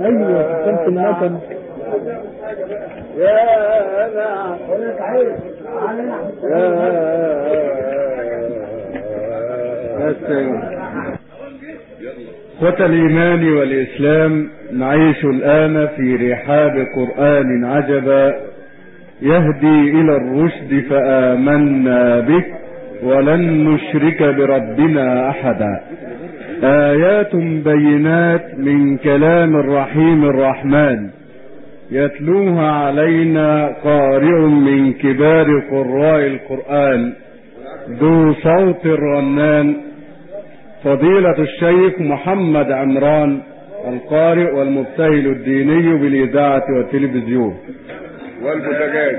ايوه كنت النسم يا انا قلت المكن إخوة الإيمان والإسلام نعيش الآن في رحاب قرآن عجبا يهدي إلى الرشد فآمنا به ولن نشرك بربنا أحدا آيات بينات من كلام الرحيم الرحمن. يتلوها علينا قارئ من كبار قراء القرآن. ذو صوت رنان فضيلة الشيخ محمد عمران، القارئ والمبتهل الديني بالإذاعة والتلفزيون. والبوتاجاز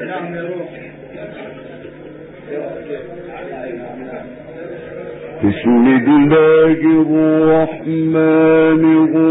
سلام بسم الله الرحمن الرحيم.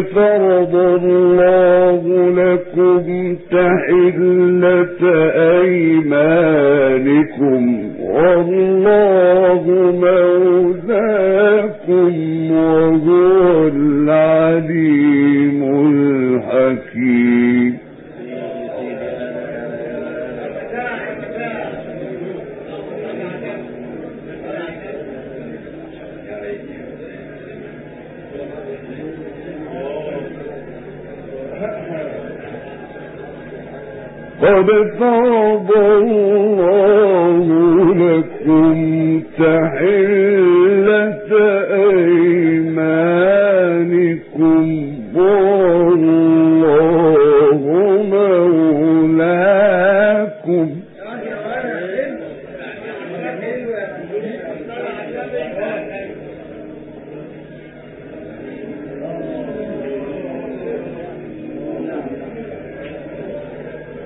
قد مد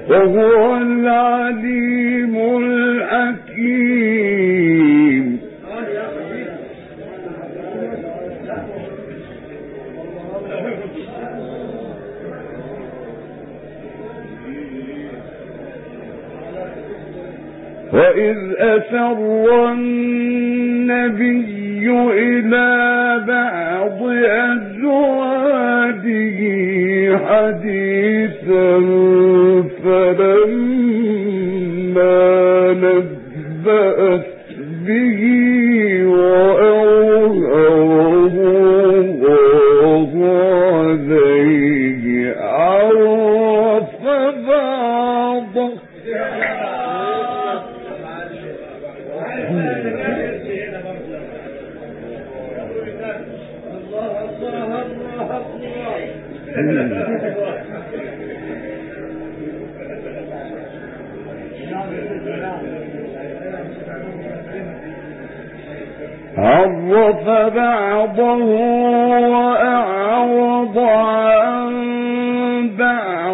وهو العليم وإذ أسر النبي إلى بعض أزواجه فلما نبأ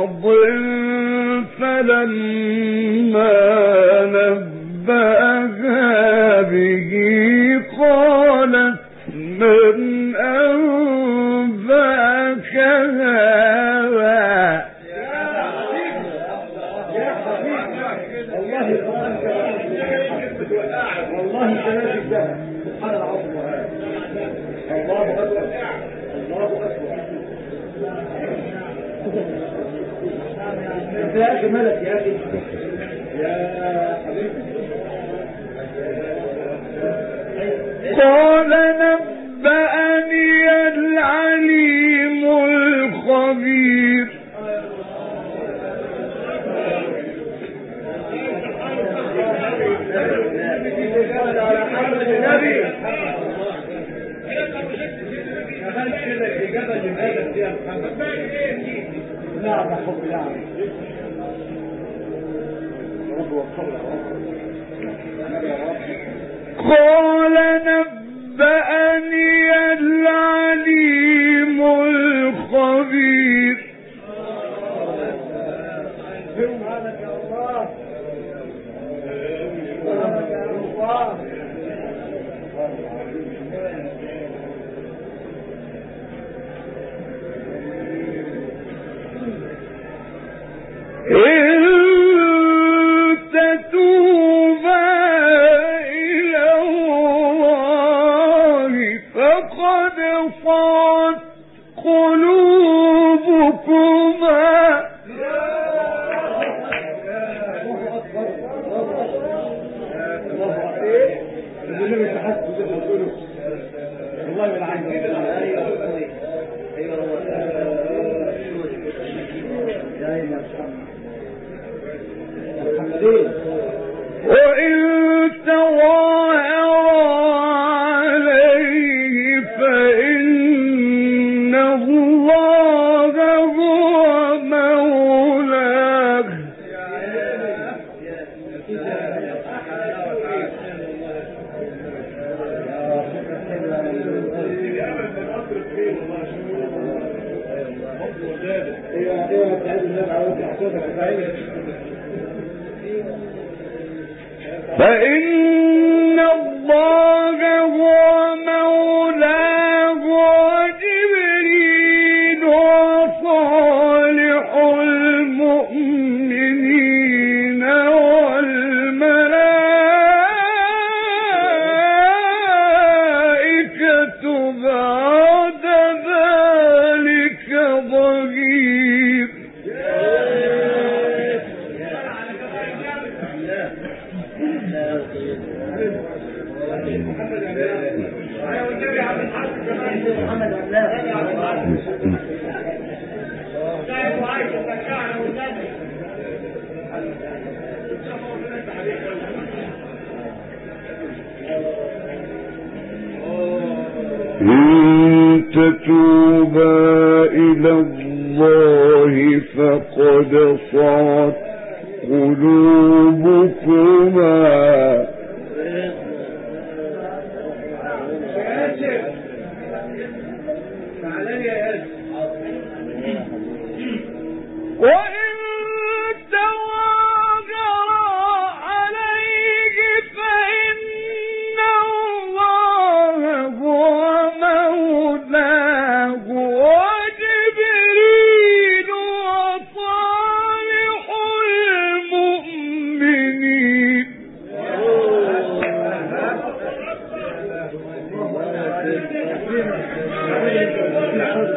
بعض فلما انت يا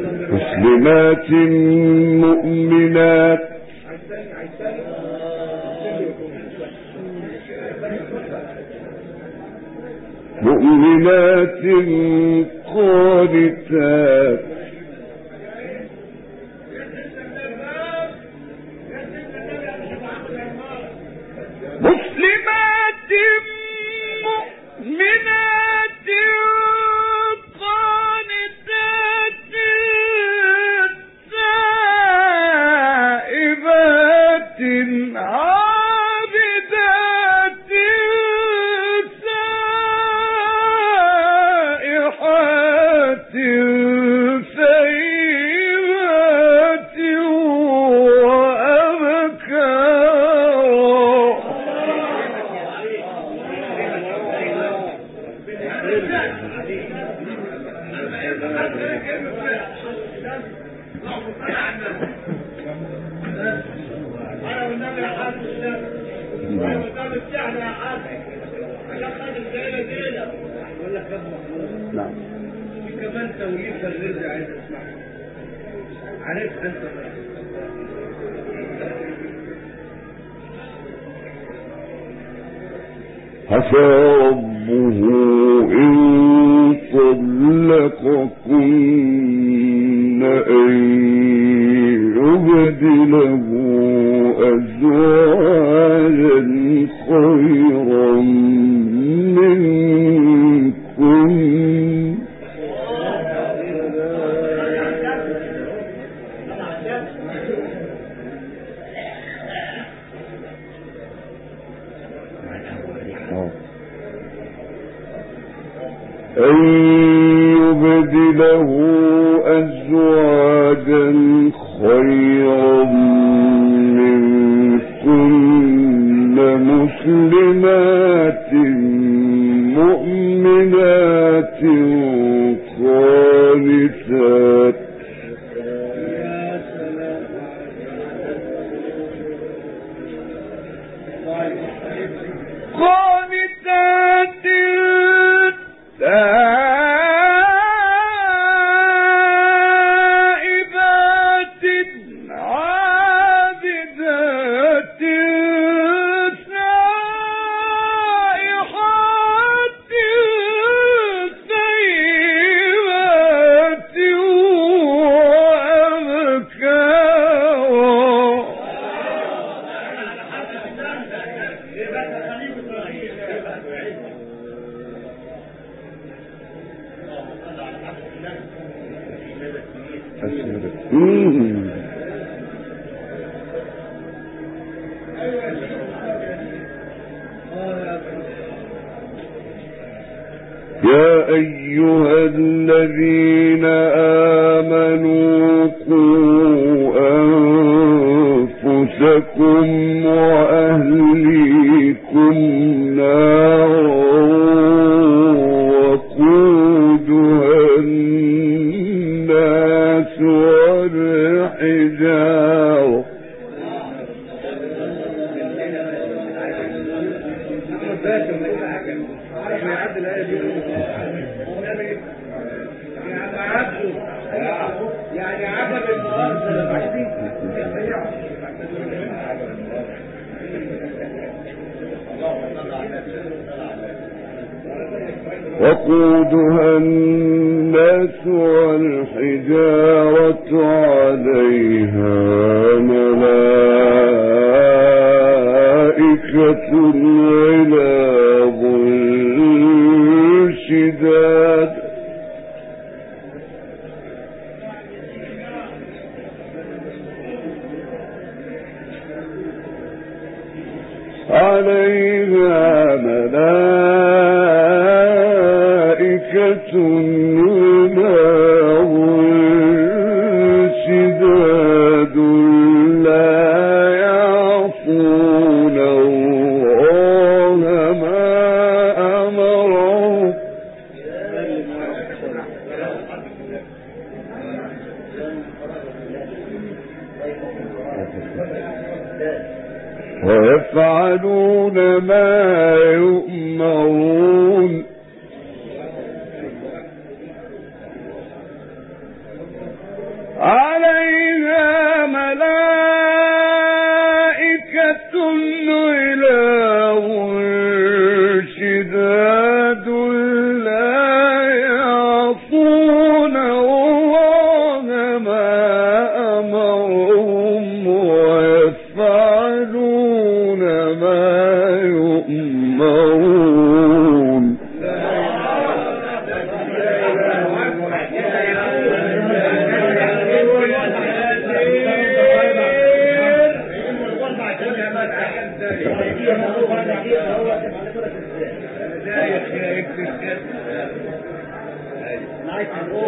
مسلمات مؤمنات. مؤمنات قانتات. عسى إن طلقكن وأبكارا إذا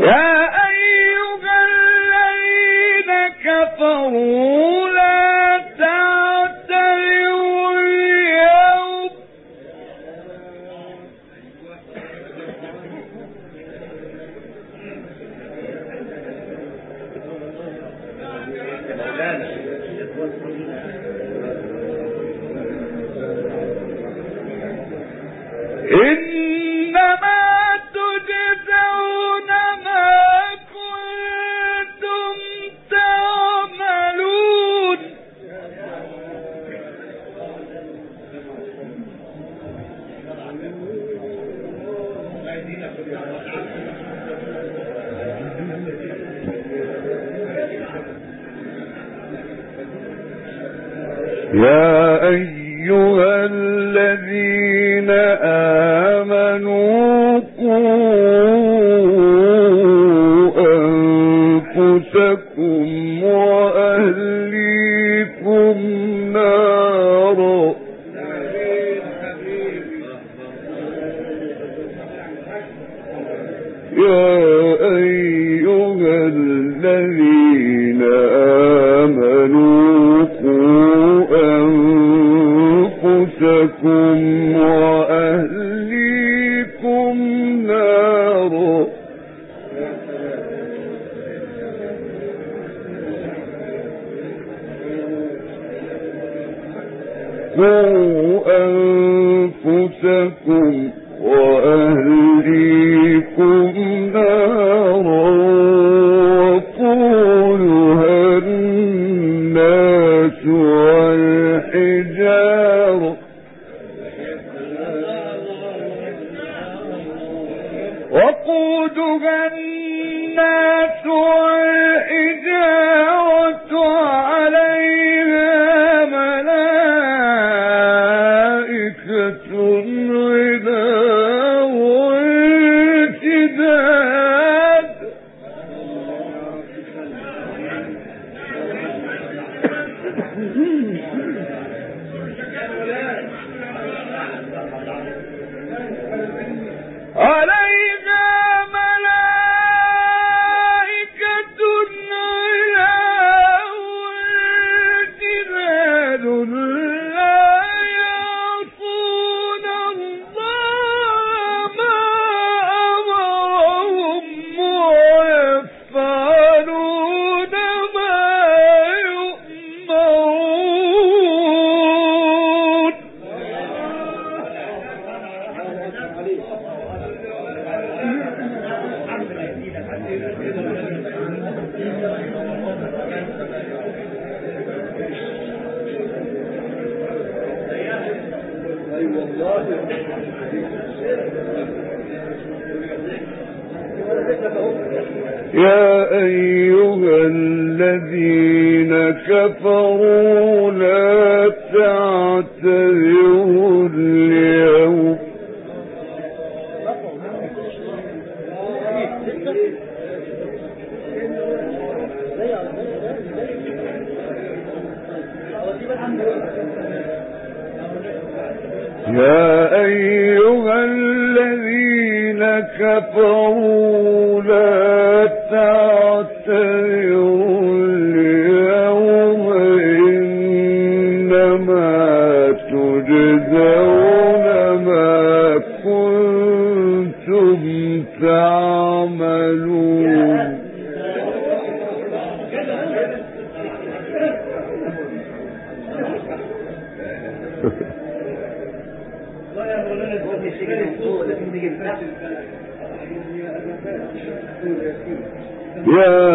يا يا يا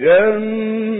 جن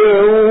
يَسْتَطِيعُونَ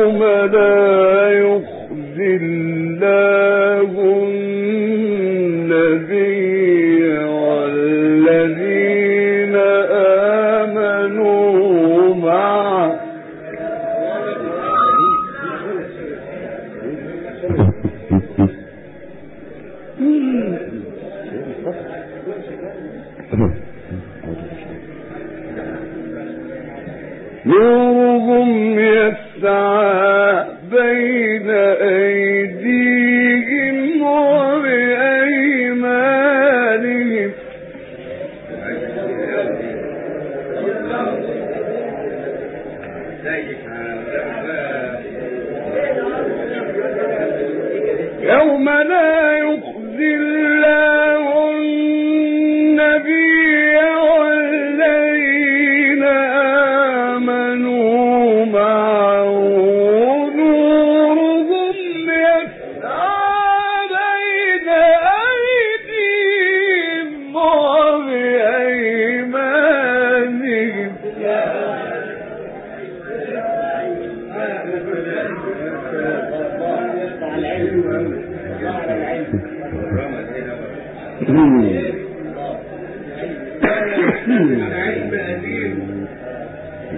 علم hmm. أدين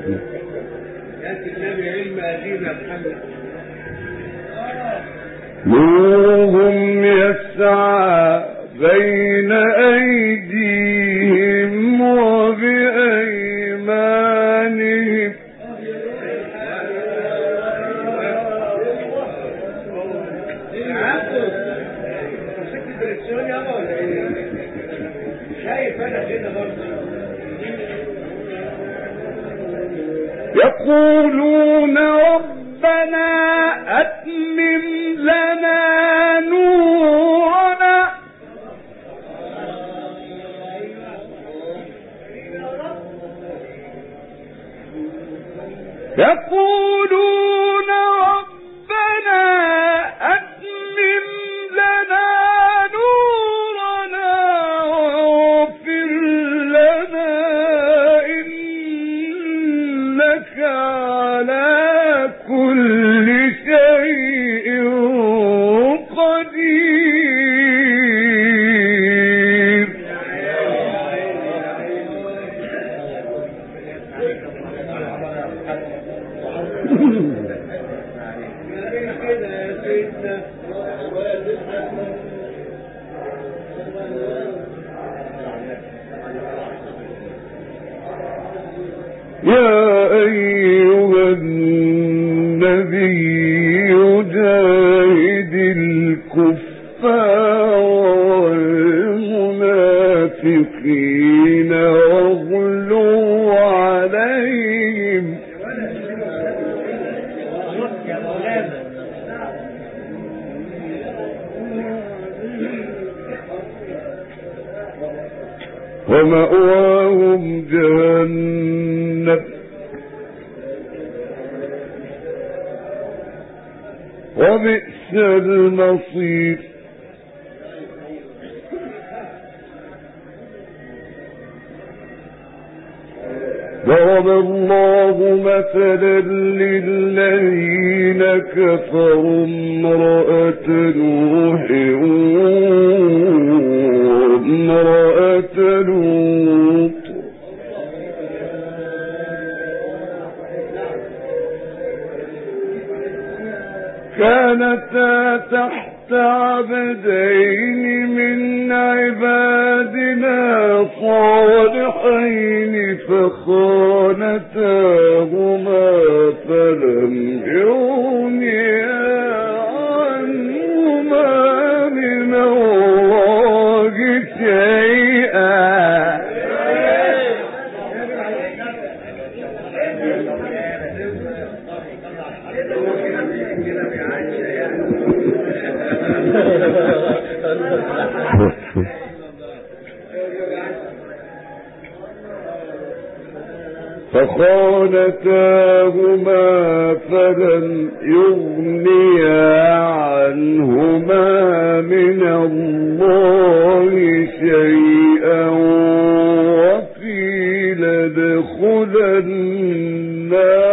hmm. لكن لم علم نہیں صالحين فخانتاهما. خانتاهما فلن يغنيا عنهما من الله شيئا وقيل دخل النار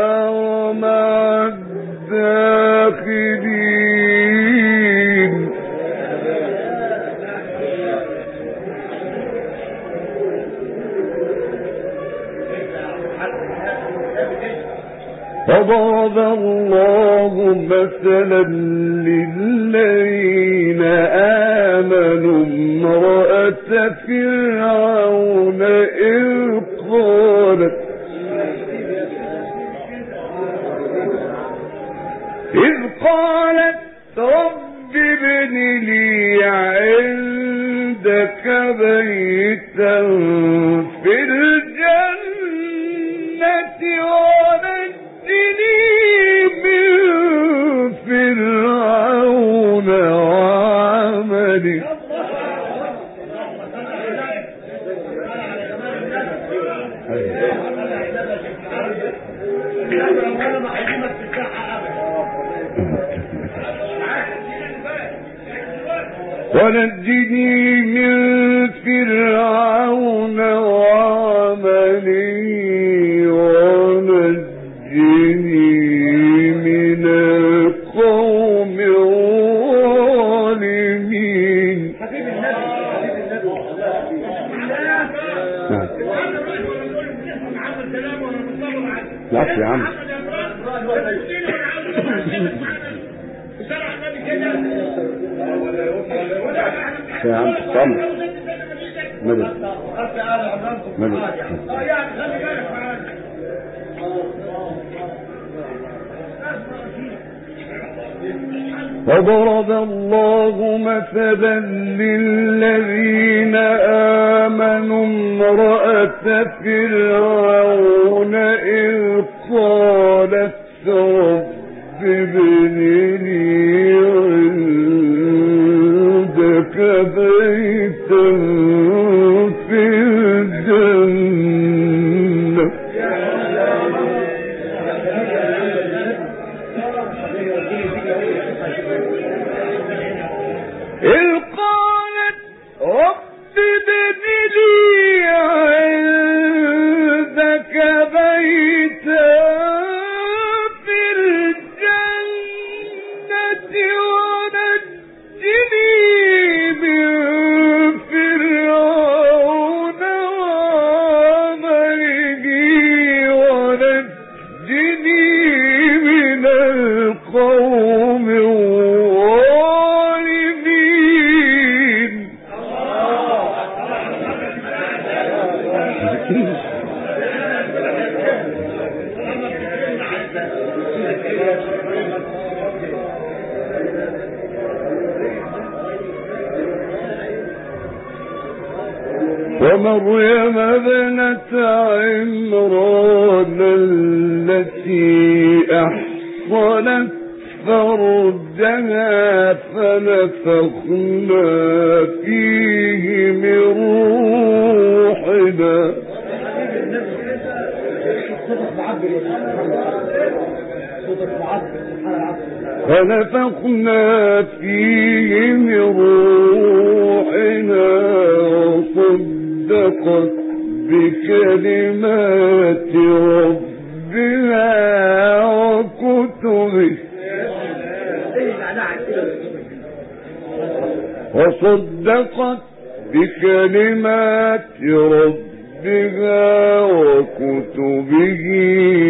ضرب الله مثلا للذين آمنوا امرأة فرعون إذ قالت إذ قالت رب ابن لي عندك بيتا في الجنة ونجني من فرعون وضرب الله مثلا للذين آمنوا امرأة فرعون إذ قالت رب ابن لي عندك بيتا ومريم ابنة عمران التي أحصنت فرجها فنفخنا فيه من روحنا. فنفخنا فيه من روحنا. وصدقت بكلمات ربها وكتبه وصدقت بكلمات ربها وكتبه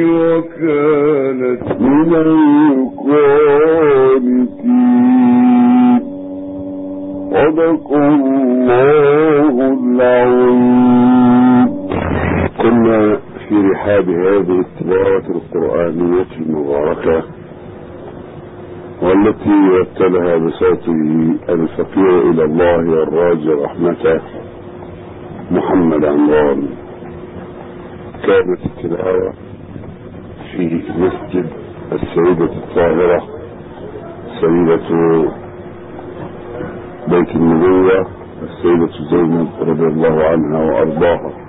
وكانت من القانتين صدق الله العظيم. كنا في رحاب هذه التلاوة القرآنية المباركة والتي رتلها بصوته الفقير إلى الله الراجي رحمته محمد عمران كانت التلاوة في مسجد السيدة الطاهرة، سيدة بيت النبوة السيدة زينب رضي الله عنها وأرضاها.